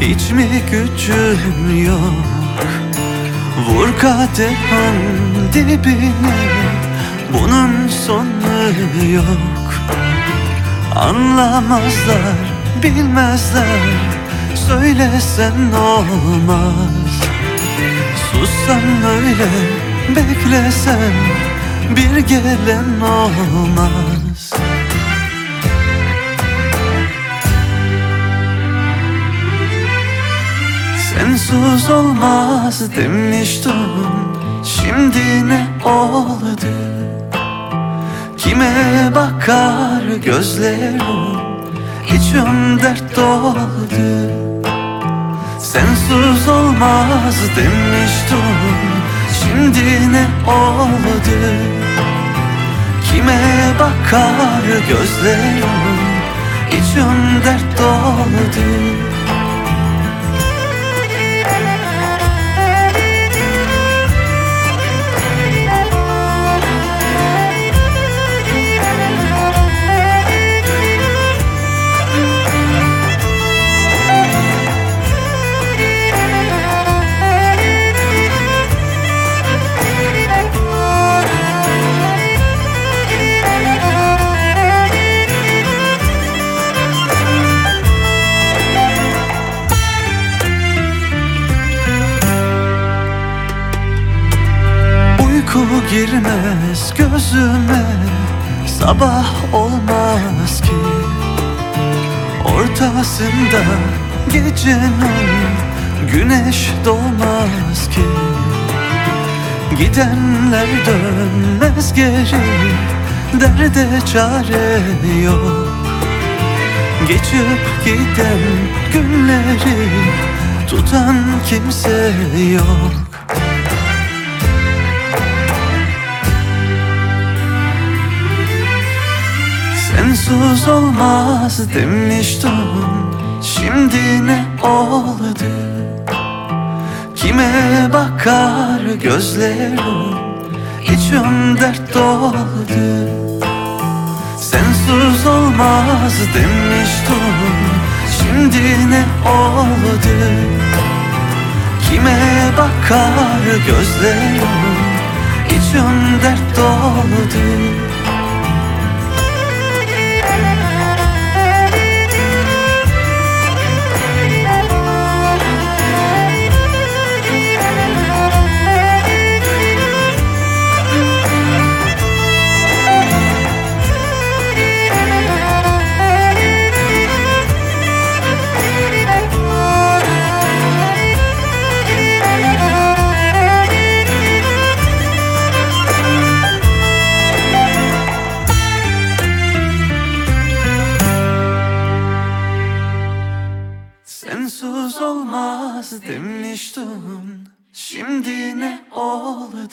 Hiç mi gücüm yok? Vur kadehın dibine Bunun sonu yok. Anlamazlar, bilmezler Söylesen olmaz. Sussan öyle, beklesen Bir gelen olmaz Sensiz olmaz demiştim Şimdi ne oldu? Kime bakar gözlerim? İçim dert doldu Sensiz olmaz demiştim Şimdi ne oldu? Kime bakar gözlerim? İçim dert doldu girmez gözüme. Sabah olmaz ki. Ortasında gecenin Güneş doğmaz ki. Gidenler dönmez geri Derde çare yok. Geçip giden günleri Tutan kimse yok Sensiz olmaz demiştim Şimdi ne oldu? Kime bakar gözlerim? İçim dert doldu Sensiz olmaz demiştim Şimdi ne oldu? Kime bakar gözlerim? İçim dert doldu olmaz demiştim Şimdi ne oldu